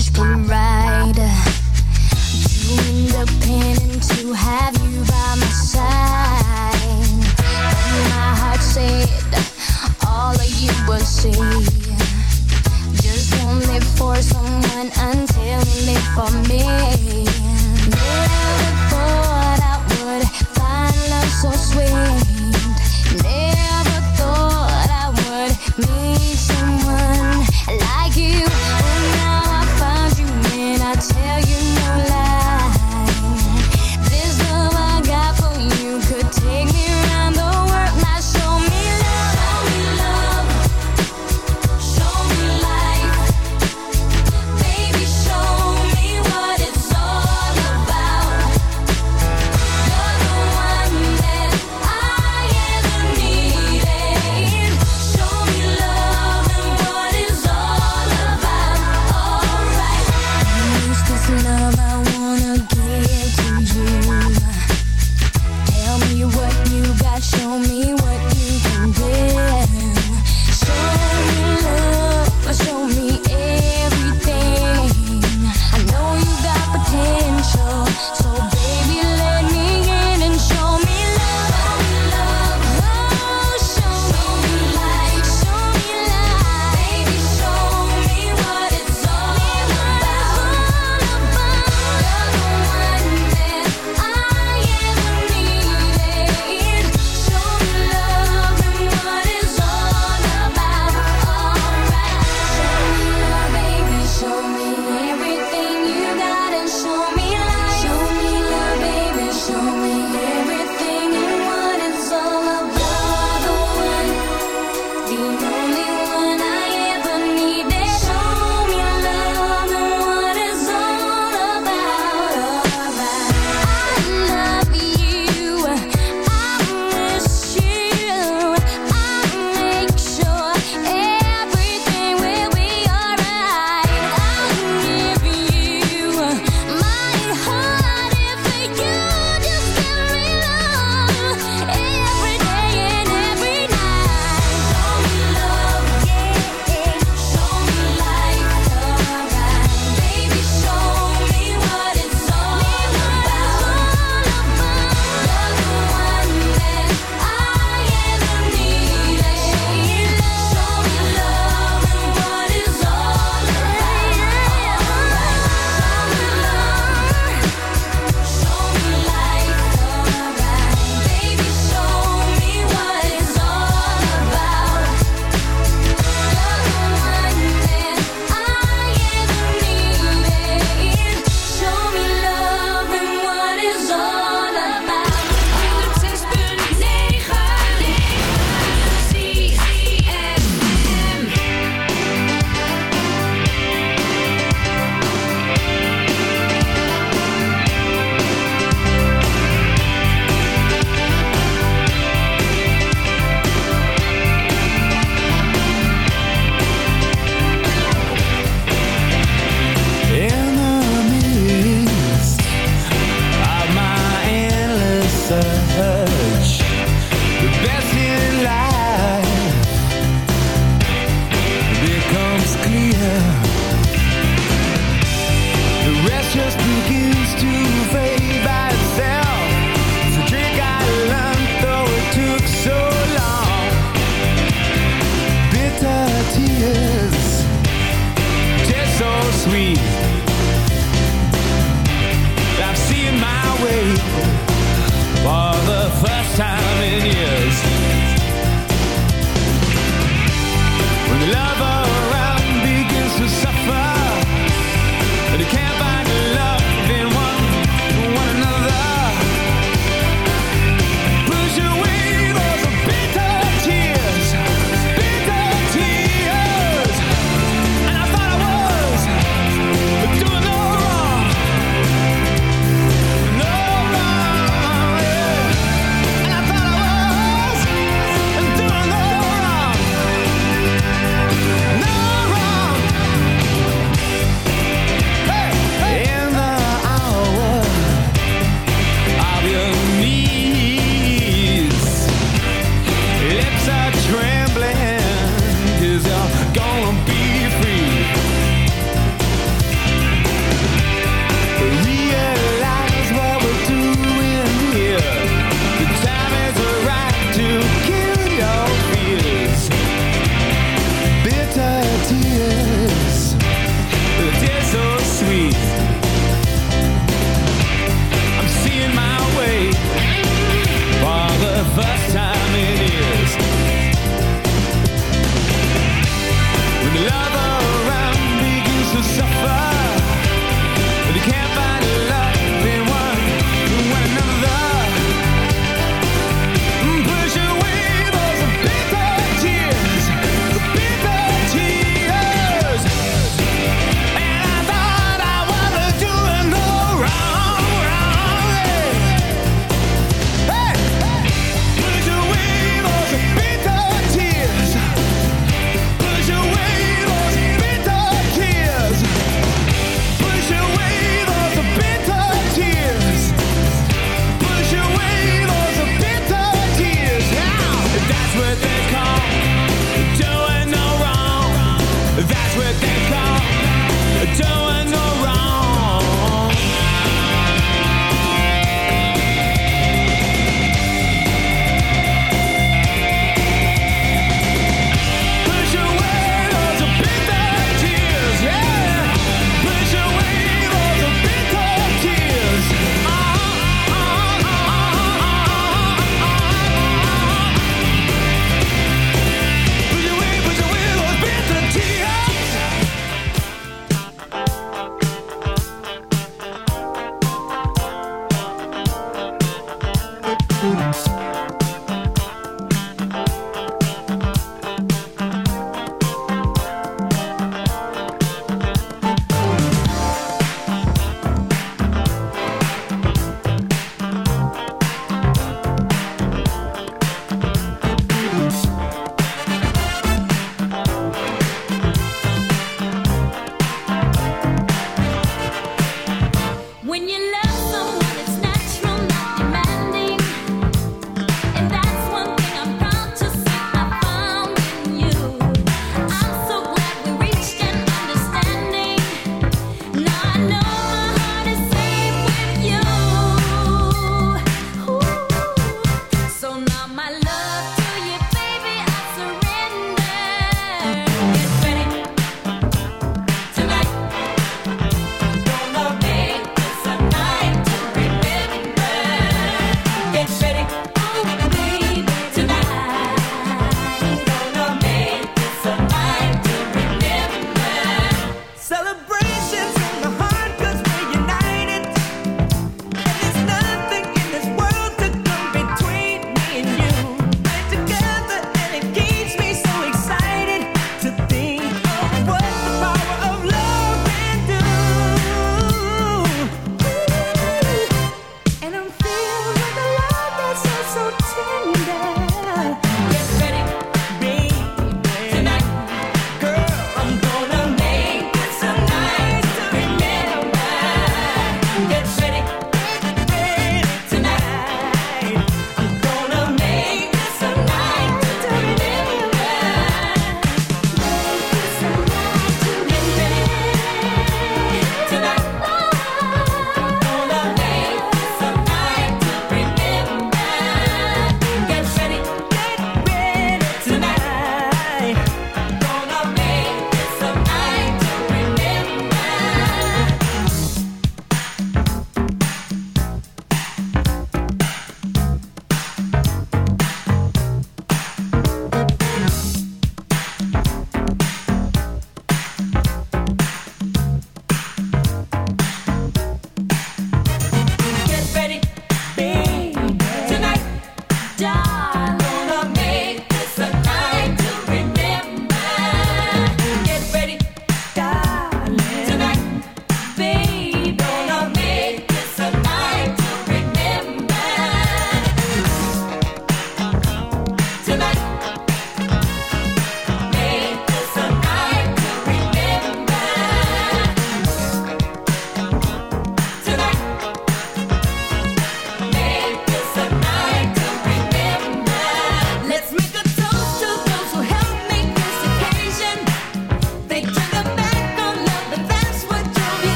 Finish parade. Too independent to have you by my side. But my heart said all of you will see. Just live for someone until live for me.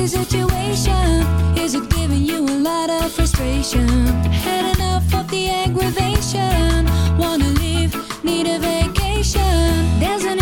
tricky situation? Is it giving you a lot of frustration? Had enough of the aggravation? Wanna leave? Need a vacation? There's an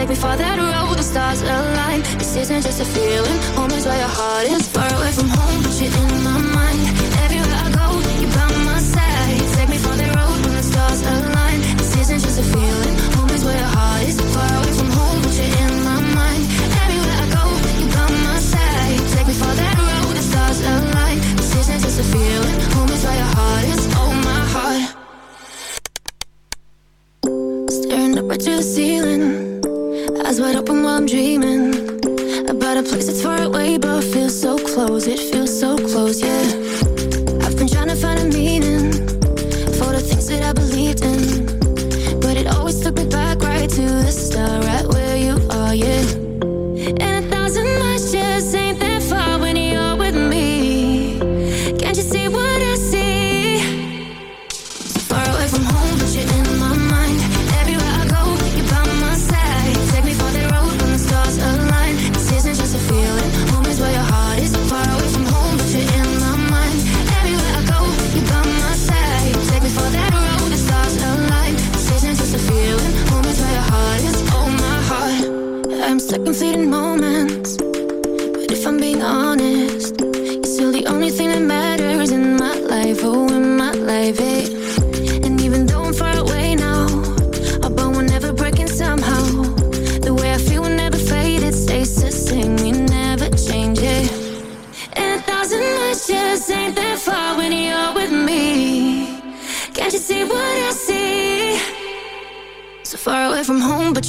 Take me far that road, the stars align. This isn't just a feeling. Home is where your heart is. Far away from home, but you're in my mind. Everywhere I go. dreaming about a place that's far away but feels so close. It feels so close, yeah. I've been trying to find a meaning for the things that I believed in.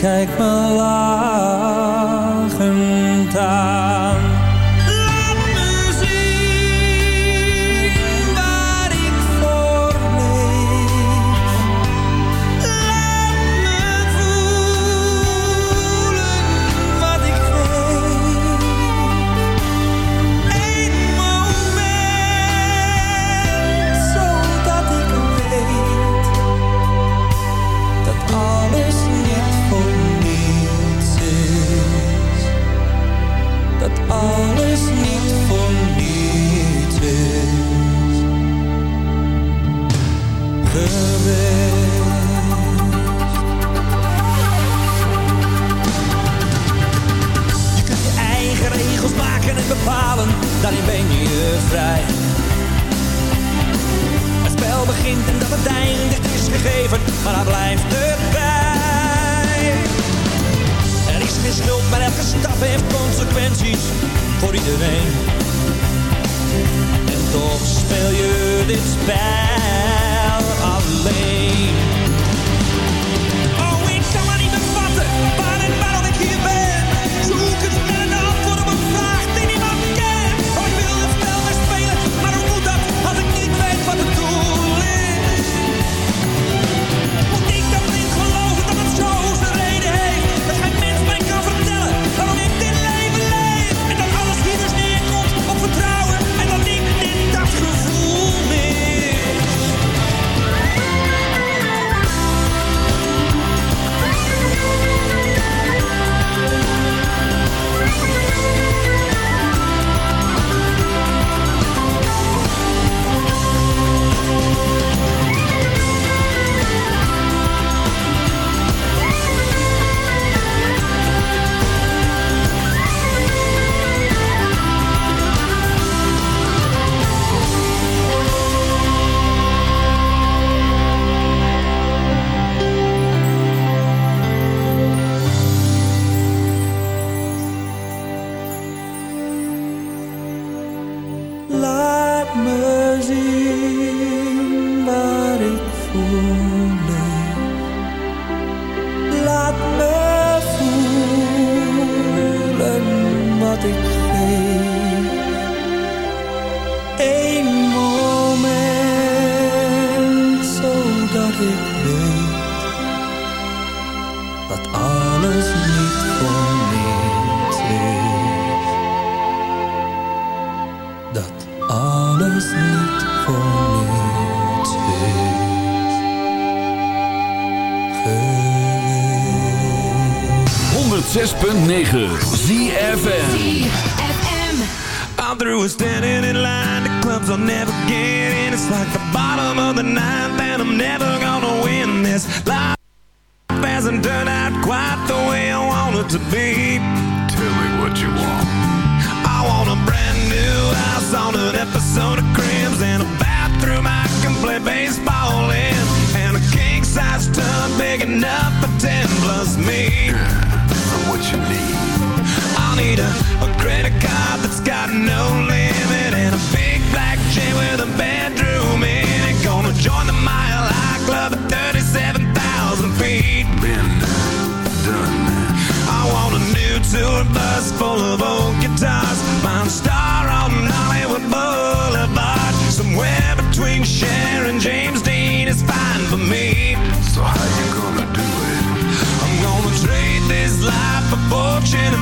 开花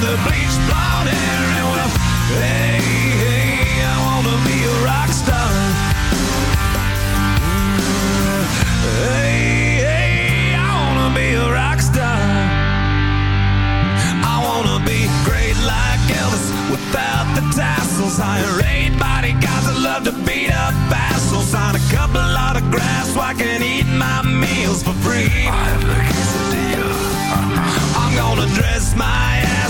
with a bleached blonde hair. And well, hey, hey, I wanna be a rock star. Hey, hey, I wanna be a rock star. I wanna be great like Elvis without the tassels. Hire eight bodyguards that love to beat up assholes. Sign a couple autographs so I can eat my meals for free. I have the quesadilla. I'm gonna dress my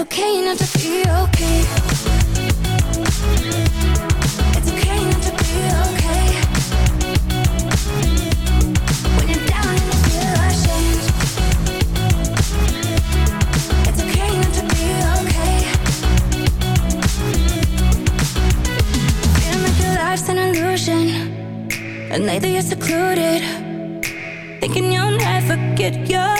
okay not to feel lately you're secluded, thinking you'll never get your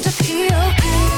to be okay.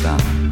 Get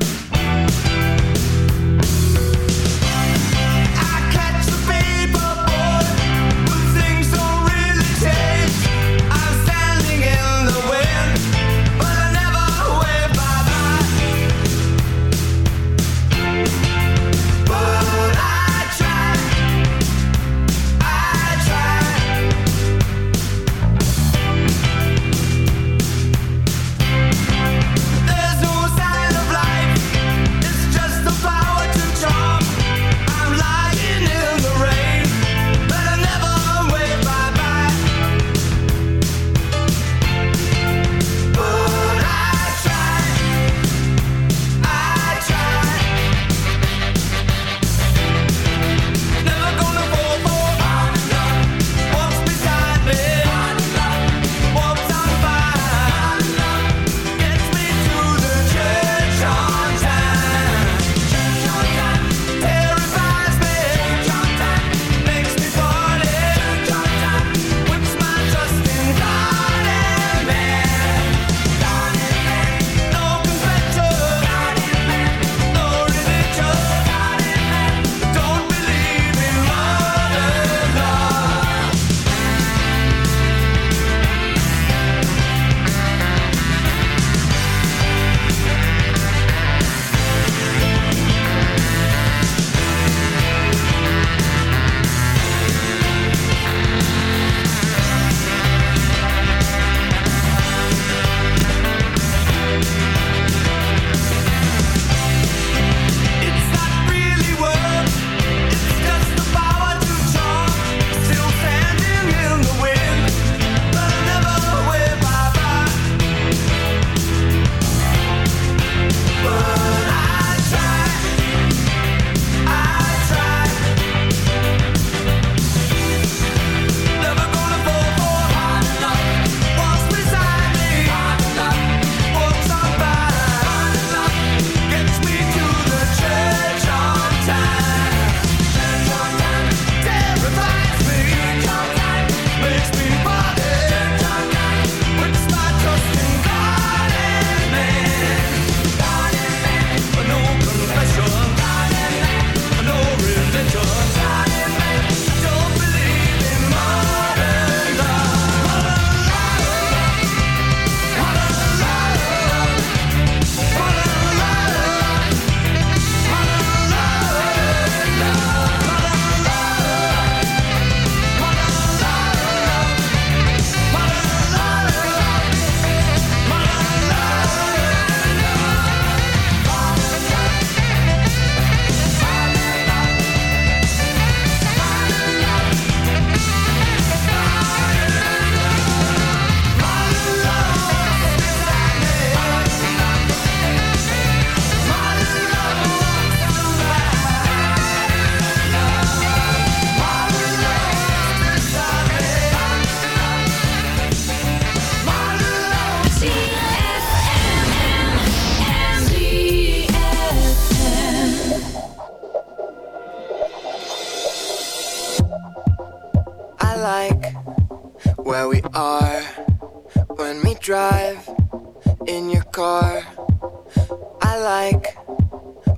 like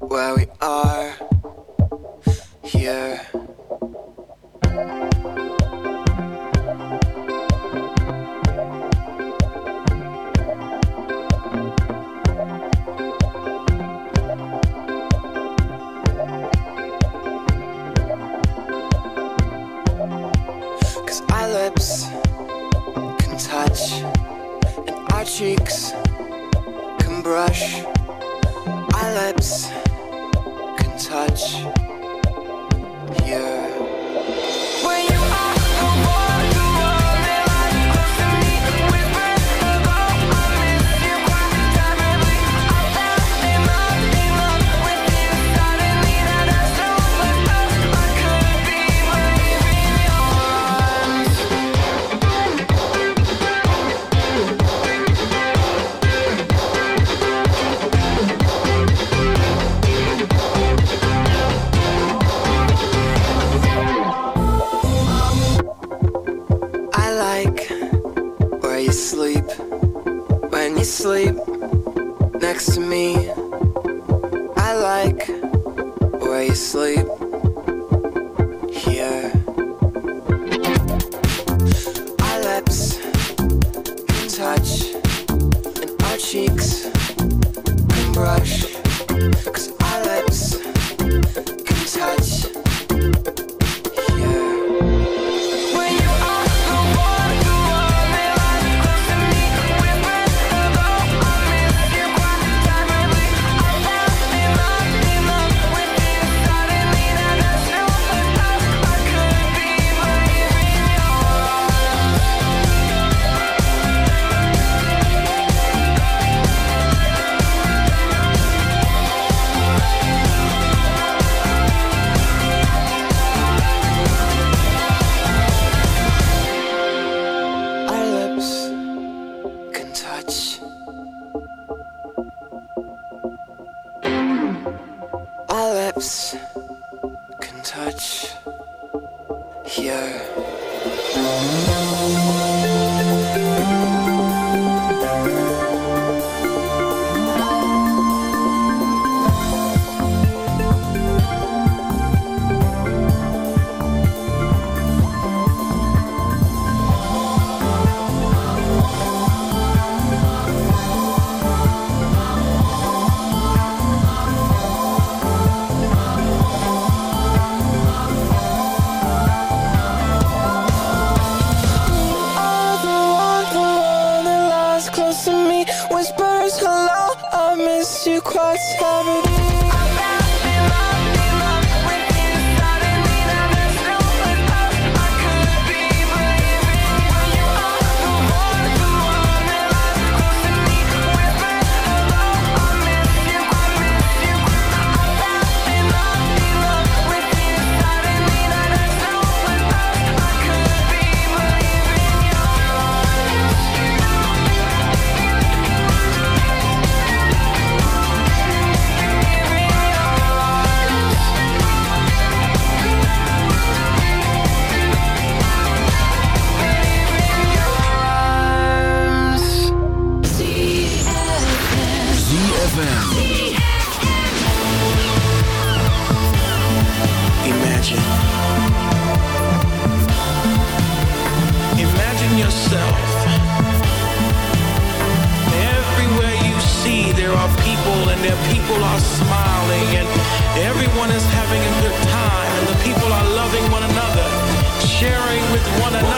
where we are here. Imagine. Imagine yourself. Everywhere you see, there are people, and their people are smiling, and everyone is having a good time, and the people are loving one another, sharing with one another